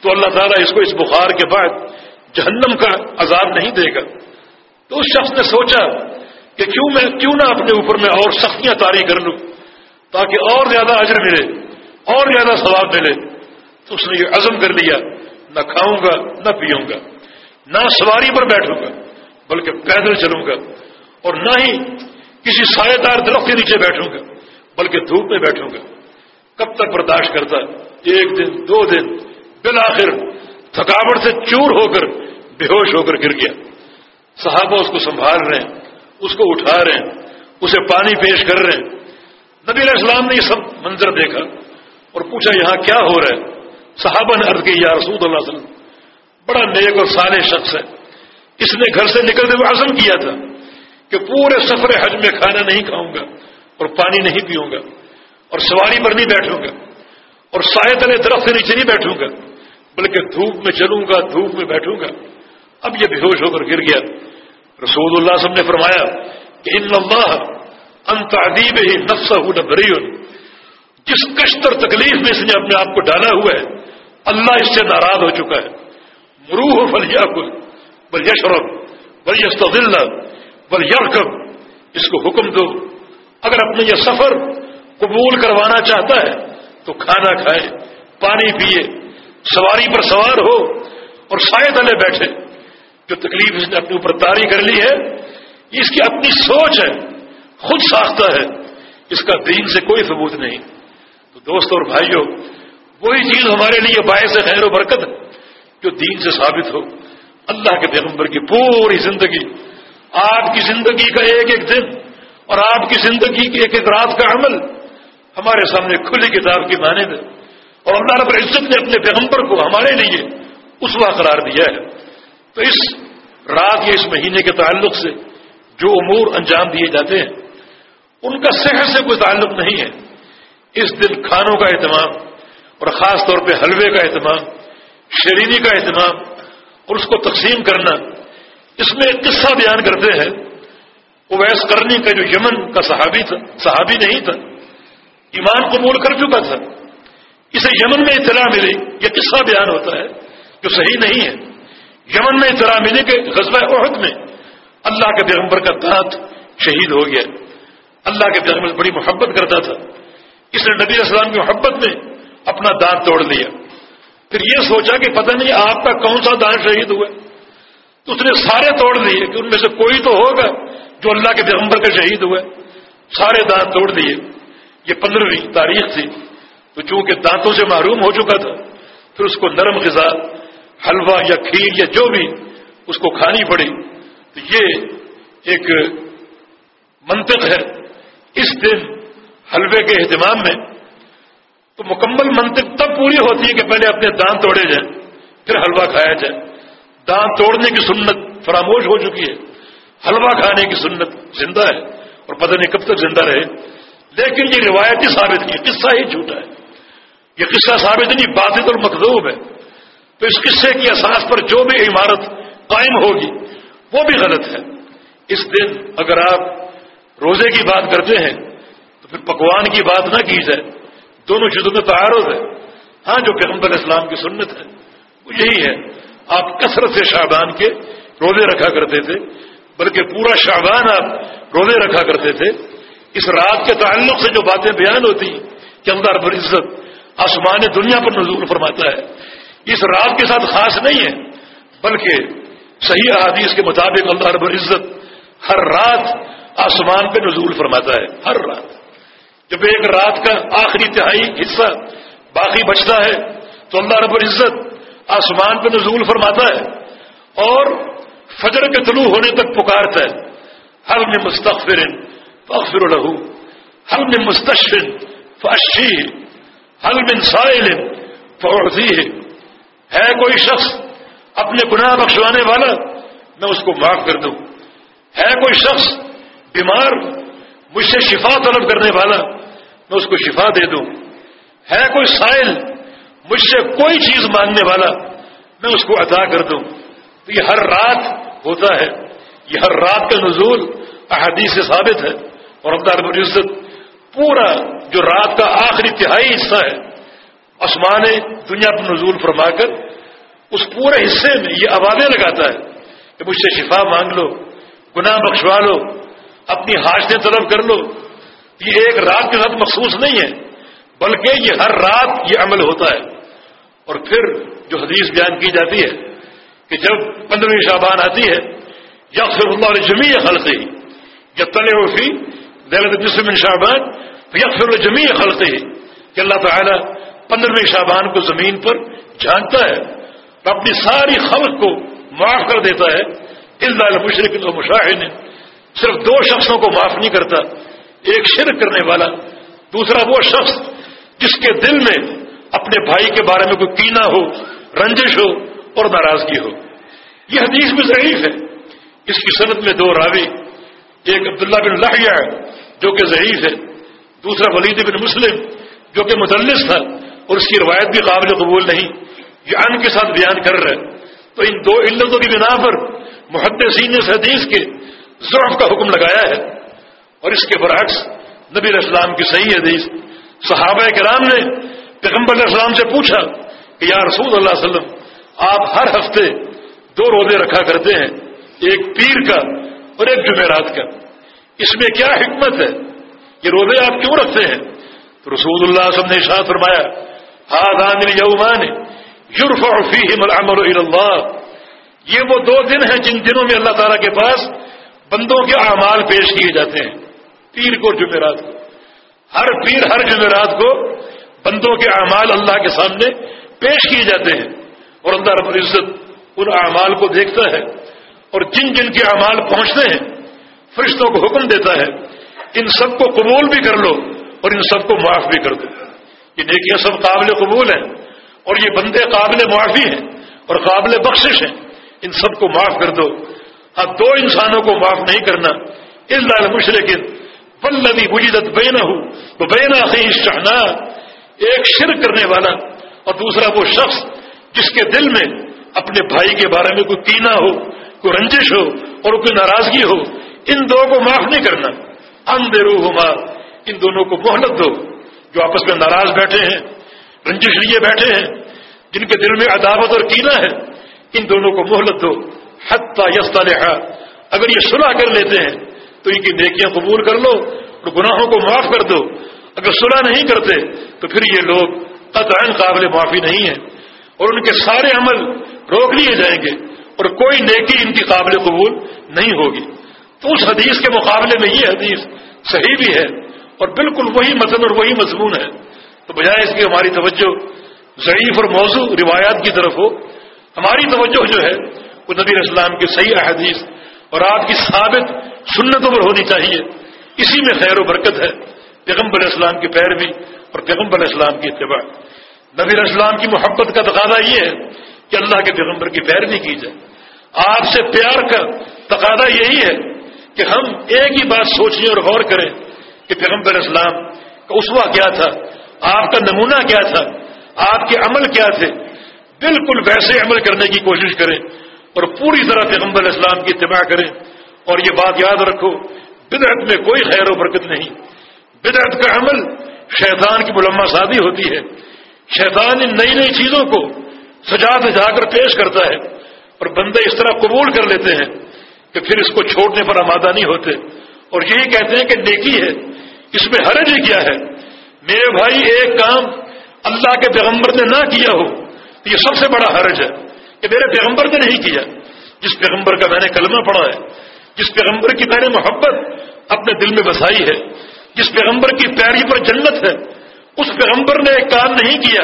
تو اللہ تعالیٰ اس کو اس بخار کے بعد جہنم کا عذاب نہیں دے گا۔ تو اس شخص نے سوچا کہ کیوں میں، کیوں نہ اپنے اوپر میں اور سختیاں تاری کر لوں، تاکہ اور زیادہ اجر ملے۔ اور زیادہ ثواب ملے تو اس نے یہ عزم کر لیا، نہ کھاؤں گا، نہ پیوں گا، نہ سواری پر بیٹھوں گا، بلکہ پیدل چلوں گا، اور نہ ہی کسی سائے دار درخت کے نیچے بیٹھوں گا، بلکہ دھوپ میں بیٹھوں گا۔ کب تک برداشت کرتا؟ ایک دن، دو دن، بالآخر تھکاوٹ سے چور ہو کر، بے ہوش ہو کر گر گیا۔ صحابہ اس کو سنبھال رہے ہیں، اس کو اٹھا رہے ہیں، اسے پانی پیش کر رہے ہیں۔ نبی علیہ السلام نے یہ سب منظر دیکھا۔ اور پوچھا یہاں کیا ہو رہا ہے صحابہ نے عرض کی یا رسول اللہ علیہ وسلم بڑا نیک اور سالے شخص ہے اس نے گھر سے نکلتے ہوئے عزم کیا تھا کہ پورے سفر حج میں کھانا نہیں کھاؤں گا اور پانی نہیں پیوں گا اور سواری پر نہیں بیٹھوں گا اور سائے تلے درخت سے نیچے نہیں بیٹھوں گا بلکہ دھوپ میں چلوں گا دھوپ میں بیٹھوں گا اب یہ بے ہوش ہو کر گر گیا رسول اللہ سب نے فرمایا کہ ان اللہ انتعدیب ہی نفس بری جس کشتر تکلیف میں اس نے اپنے آپ کو ڈالا ہوا ہے، اللہ اس سے ناراض ہو چکا ہے۔ مروح فلیا کل بل یشرف بل یستل بل یرکب اس کو حکم دو۔ اگر اپنے یہ سفر قبول کروانا چاہتا ہے، تو کھانا کھائے، پانی پیے سواری پر سوار ہو اور سائے تلے بیٹھے۔ جو تکلیف اس نے اپنے اوپر تاری کر لی ہے اس کی اپنی سوچ ہے، خود ساختہ ہے۔ اس کا دین سے کوئی ثبوت نہیں۔ تو دوست اور بھائیوں، وہی چیز ہمارے لیے باعث خیر و برکت ہے جو دین سے ثابت ہو۔ اللہ کے پیغمبر کی پوری زندگی آپ کی زندگی کا ایک ایک دن اور آپ کی زندگی کی ایک ایک رات کا عمل ہمارے سامنے کھلی کتاب کی مانند ہے اور اللہ رب العزت نے اپنے پیغمبر کو ہمارے لیے اس قرار دیا ہے۔ تو اس رات یا اس مہینے کے تعلق سے جو امور انجام دیے جاتے ہیں، ان کا صحت سے کوئی تعلق نہیں ہے۔ اس دن کھانوں کا اہتمام اور خاص طور پہ حلوے کا اہتمام، شیرینی کا اہتمام اور اس کو تقسیم کرنا، اس میں ایک قصہ بیان کرتے ہیں۔ اویس کرنی کا جو یمن کا صحابی تھا، صحابی نہیں تھا، ایمان قبول کر چکا تھا۔ اسے یمن میں اطلاع ملی، یہ قصہ بیان ہوتا ہے جو صحیح نہیں ہے۔ یمن میں اطلاع ملی کہ غزوہ عہد میں اللہ کے پیغمبر کا دانت شہید ہو گیا۔ اللہ کے پیغمبر بڑی محبت کرتا تھا۔ اس نے نبی اسلام کی محبت میں اپنا دانت توڑ لیا۔ پھر یہ سوچا کہ پتہ نہیں آپ کا کون سا دانت شہید ہوا۔ تو اس نے سارے توڑ لیے کہ ان میں سے کوئی تو ہوگا جو اللہ کے پیغمبر کا شہید ہوا۔ سارے دانت توڑ دیے یہ پندرہویں تاریخ تھی۔ تو چونکہ دانتوں سے معروم ہو چکا تھا، پھر اس کو نرم غذا، حلوہ یا کھیر یا جو بھی اس کو کھانی پڑی۔ تو یہ ایک منطق ہے۔ اس دن حلوے کے اہتمام میں تو مکمل منطق تب پوری ہوتی ہے کہ پہلے اپنے دانت توڑے جائیں، پھر حلوہ کھایا جائے۔ دانت توڑنے کی سنت فراموش ہو چکی ہے۔ حلوہ کھانے کی سنت زندہ ہے اور پتہ نہیں کب تک زندہ رہے۔ لیکن یہ روایتی ثابت نہیں قصہ ہی جھوٹا ہے۔ یہ قصہ ثابت نہیں بادت اور مخدوب ہے۔ تو اس قصے کی احساس پر جو بھی عمارت قائم ہوگی، وہ بھی غلط ہے۔ اس دن اگر آپ روزے کی بات کرتے ہیں تو پھر پکوان کی بات نہ کی جائے۔ دونوں چیزوں میں تعارض ہے۔ ہاں جو پیغمبر اسلام کی سنت ہے، وہ یہی ہے۔ آپ کثرت سے شعبان کے روزے رکھا کرتے تھے، بلکہ پورا شعبان آپ روزے رکھا کرتے تھے۔ اس رات کے تعلق سے جو باتیں بیان ہوتی، کہ اللہ رب العزت آسمان دنیا پر نزول فرماتا ہے۔ اس رات کے ساتھ خاص نہیں ہے، بلکہ صحیح حادیث کے مطابق اللہ رب العزت ہر رات آسمان پہ نزول فرماتا ہے۔ ہر رات۔ جب ایک رات کا آخری تہائی حصہ باقی بچتا ہے تو اللہ رب العزت آسمان پہ نزول فرماتا ہے اور فجر کے طلوع ہونے تک پکارتا ہے۔ ہر میں مستقفر فخر الحو ہر میں مستشفر فاشی حل من سائل فورتی ہے کوئی شخص اپنے گناہ بخشوانے والا؟ میں اس کو معاف کر دوں۔ ہے کوئی شخص بیمار مجھ سے شفا طلب کرنے والا، میں اس کو شفا دے دوں۔ ہے کوئی سائل مجھ سے کوئی چیز مانگنے والا، میں اس کو عطا کر دوں۔ تو یہ ہر رات ہوتا ہے۔ یہ ہر رات کا نزول احادیث سے ثابت ہے۔ اور رب العزت پورا جو رات کا آخری تہائی حصہ ہے، آسمان دنیا پر نزول فرما کر، اس پورے حصے میں یہ آوازیں لگاتا ہے کہ مجھ سے شفا مانگ لو، گناہ بخشوا لو۔ اپنی حاجتیں طلب کر لو۔ یہ ایک رات کے ساتھ مخصوص نہیں ہے، بلکہ یہ ہر رات یہ عمل ہوتا ہے۔ اور پھر جو حدیث بیان کی جاتی ہے کہ جب پندرہویں شابان آتی ہے یا پھر اللہ علیہ جمی خلطے جب تلے ہوفی دہلت جسم شابان یا پھر جمی خلطے کہ اللہ تعالیٰ پندرہویں شابان کو زمین پر جانتا ہے تو اپنی ساری خلق کو معاف کر دیتا ہے۔ اللہ مشرق و مشاہد صرف دو شخصوں کو معاف نہیں کرتا، ایک شرک کرنے والا، دوسرا وہ شخص جس کے دل میں اپنے بھائی کے بارے میں کوئی کینا ہو، رنجش ہو اور ناراضگی ہو۔ یہ حدیث بھی ضعیف ہے۔ اس کی صنعت میں دو راوی، ایک عبداللہ بن لہیا جو کہ ضعیف ہے، دوسرا ولید بن مسلم جو کہ مدلس تھا اور اس کی روایت بھی قابل قبول نہیں۔ یہ ان کے ساتھ بیان کر رہے تو ان دو علتوں کی بنا پر محدثین نے حدیث کے ضعف کا حکم لگایا ہے اور اس کے برعکس نبی اسلام کی صحیح حدیث صحابہ کرام نے پیغمبر اسلام سے پوچھا کہ یا رسول اللہ علیہ وسلم، آپ ہر ہفتے دو روزے رکھا کرتے ہیں، ایک پیر کا اور ایک جمعرات کا۔ اس میں کیا حکمت ہے یہ روزے آپ کیوں رکھتے ہیں؟ تو رسول اللہ وسلم نے شاہ فرمایا ہاد یومان یورف اور اللہ. یہ وہ دو دن ہیں جن دنوں میں اللہ تعالیٰ کے پاس بندوں کے اعمال پیش کیے جاتے ہیں۔ پیر کو جمعرات کو۔ ہر پیر ہر جمعرات کو بندوں کے اعمال اللہ کے سامنے پیش کیے جاتے ہیں۔ اور اللہ رب العزت ان اعمال کو دیکھتا ہے اور جن جن کے اعمال پہنچتے ہیں، فرشتوں کو حکم دیتا ہے، ان سب کو قبول بھی کر لو اور ان سب کو معاف بھی کر دو۔ یہ نیکیاں سب قابل قبول ہیں اور یہ بندے قابل معافی ہیں اور قابل بخشش ہیں۔ ان سب کو معاف کر دو۔ اب دو انسانوں کو معاف نہیں کرنا اس لال مشرقن ولدی بجدت بے نہ ہو تو بے نہ شہنا ایک شرک کرنے والا اور دوسرا وہ شخص جس کے دل میں اپنے بھائی کے بارے میں کوئی کینا ہو، کوئی رنجش ہو اور کوئی ناراضگی ہو، ان دو کو معاف نہیں کرنا. ہم دے ان دونوں کو مہلت دو جو آپس میں ناراض بیٹھے ہیں، رنجش لیے بیٹھے ہیں، جن کے دل میں عداوت اور کینا ہے، ان دونوں کو مہلت دو. حتہ یستا اگر یہ صلح کر لیتے ہیں، تو ان کی نیکیاں قبول کر لو اور گناہوں کو معاف کر دو۔ اگر صلح نہیں کرتے، تو پھر یہ لوگ قطع قابل معافی نہیں ہے اور ان کے سارے عمل روک لیے جائیں گے اور کوئی نیکی ان کی قابل قبول نہیں ہوگی۔ تو اس حدیث کے مقابلے میں یہ حدیث صحیح بھی ہے اور بالکل وہی متن اور وہی مضمون ہے۔ تو بجائے اس کی ہماری توجہ ضعیف اور موضوع روایات کی طرف ہو، ہماری توجہ جو ہے وہ نبی اسلام کی صحیح حدیث اور آپ کی ثابت سنتوں پر ہونی چاہیے۔ اسی میں خیر و برکت ہے۔ پیغمبر اسلام کی پیروی اور پیغمبر اسلام کی اتباع۔ نبی اسلام کی محبت کا تقاضا یہ ہے کہ اللہ کے پیغمبر کی پیروی کی جائے۔ آپ سے پیار کا تقاضا یہی ہے کہ ہم ایک ہی بات سوچیں اور غور کریں کہ پیغمبر اسلام کا اسوا کیا تھا، آپ کا نمونہ کیا تھا، آپ کے عمل کیا تھے۔ بالکل ویسے عمل کرنے کی کوشش کریں۔ اور پوری طرح پیغمبر اسلام کی اتباع کریں اور یہ بات یاد رکھو، بدعت میں کوئی خیر و برکت نہیں۔ بدعت کا عمل شیطان کی ملما شادی ہوتی ہے۔ شیطان ان نئی نئی چیزوں کو سجا سجا کر پیش کرتا ہے اور بندے اس طرح قبول کر لیتے ہیں کہ پھر اس کو چھوڑنے پر آمادہ نہیں ہوتے۔ اور یہی کہتے ہیں کہ نیکی ہے۔ اس میں حرج ہی کیا ہے؟ میرے بھائی، ایک کام اللہ کے پیغمبر نے نہ کیا ہو، یہ سب سے بڑا حرج ہے۔ کہ میرے پیغمبر نے نہیں کیا۔ جس پیغمبر کا میں نے کلمہ پڑھا ہے، جس پیغمبر کی میں نے محبت اپنے دل میں بسائی ہے، جس پیغمبر کی پیاری پر جنت ہے، اس پیغمبر نے ایک کام نہیں کیا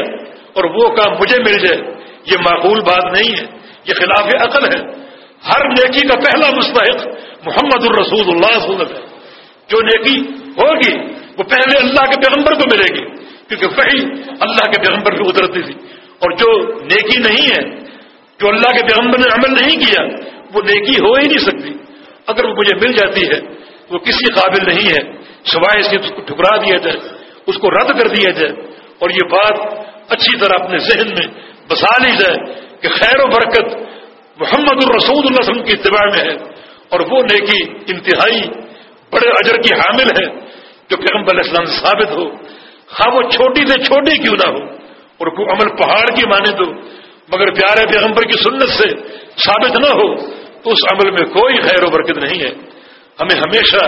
اور وہ کام مجھے مل جائے، یہ معقول بات نہیں ہے، یہ خلاف عقل ہے۔ ہر نیکی کا پہلا مستحق محمد الرسول اللہ صلی اللہ علیہ جو نیکی ہوگی، وہ پہلے اللہ کے پیغمبر کو ملے گی، کیونکہ وہی اللہ کے پیغمبر کی اترتی تھی۔ اور جو نیکی نہیں ہے جو اللہ کے پیغمبر نے عمل نہیں کیا، وہ نیکی ہو ہی نہیں سکتی۔ اگر وہ مجھے مل جاتی ہے، وہ کسی قابل نہیں ہے۔ سوائے اس کو ٹھکرا دیا جائے، اس کو رد کر دیا جائے۔ اور یہ بات اچھی طرح اپنے ذہن میں بسا لی جائے کہ خیر و برکت محمد الرسول اللہ وسلم کی اتباع میں ہے۔ اور وہ نیکی انتہائی بڑے اجر کی حامل ہے جو پیغمبر علیہ السلام سے ثابت ہو۔ ہاں وہ چھوٹی سے چھوٹی کیوں نہ ہو، اور وہ عمل پہاڑ کی مانے دو مگر پیارے پیغمبر کی سنت سے ثابت نہ ہو تو اس عمل میں کوئی خیر و برکت نہیں ہے۔ ہمیں ہمیشہ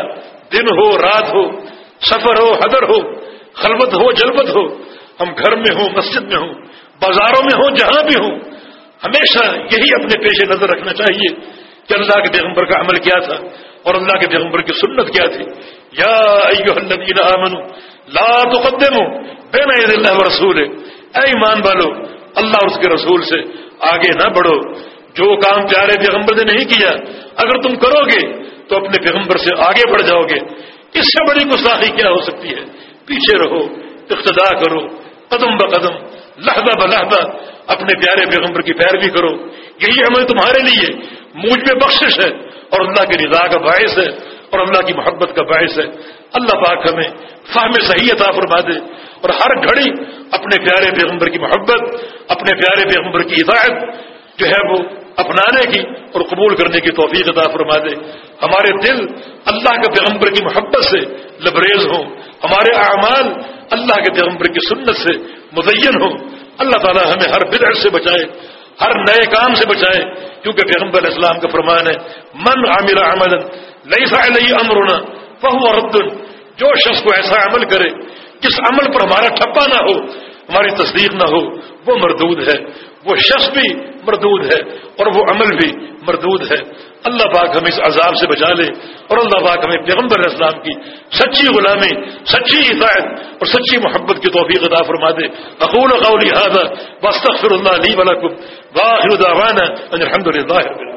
دن ہو، رات ہو، سفر ہو، حضر ہو، خلوت ہو جلبت ہو۔ ہم گھر میں ہوں، مسجد میں ہوں، بازاروں میں ہوں، جہاں بھی ہوں۔ ہمیشہ یہی اپنے پیش نظر رکھنا چاہیے کہ اللہ کے پیغمبر کا عمل کیا تھا اور اللہ کے پیغمبر کی سنت کیا تھی۔ یا الذین آمنوا، لا تقدموا بین ید اللہ رسول اے ایمان والو اللہ اور اس کے رسول سے آگے نہ بڑھو۔ جو کام پیارے پیغمبر نے نہیں کیا، اگر تم کرو گے تو اپنے پیغمبر سے آگے بڑھ جاؤ گے۔ اس سے بڑی گستاخی کیا ہو سکتی ہے؟ پیچھے رہو، اقتدا کرو، قدم ب قدم لہدہ بلحدہ اپنے پیارے پیغمبر کی پیروی کرو۔ یہی عمل تمہارے لیے مجھ میں بخشش ہے اور اللہ کی رضا کا باعث ہے۔ اور اللہ کی محبت کا باعث ہے۔ اللہ پاک ہمیں فہم صحیح عطا فرما دے اور ہر گھڑی اپنے پیارے پیغمبر کی محبت، اپنے پیارے پیغمبر کی ہدایت جو ہے وہ اپنانے کی اور قبول کرنے کی توفیق عطا فرما دے۔ ہمارے دل اللہ کے پیغمبر کی محبت سے لبریز ہوں۔ ہمارے اعمال اللہ کے پیغمبر کی سنت سے مزین ہوں۔ اللہ تعالی ہمیں ہر بدع سے بچائے، ہر نئے کام سے بچائے۔ کیونکہ پیغمبر علیہ السلام کا فرمان ہے، من عامر عمل لئی سا لئی امرنا بہو رد. جو شخص کو ایسا عمل کرے، جس عمل پر ہمارا ٹھپا نہ ہو، ہماری تصدیق نہ ہو، وہ مردود ہے۔ وہ شخص بھی مردود ہے، اور وہ عمل بھی مردود ہے۔ اللہ پاک ہمیں اس عذاب سے بچا لے، اور اللہ پاک ہمیں پیغمبر اسلام کی سچی غلامی، سچی ہدایت اور سچی محبت کی توفیق عطا فرما دے۔ اقول قولی هذا، واستغفر اللہ لی ولکم واخر دعوانا ان الحمد لله